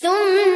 ثم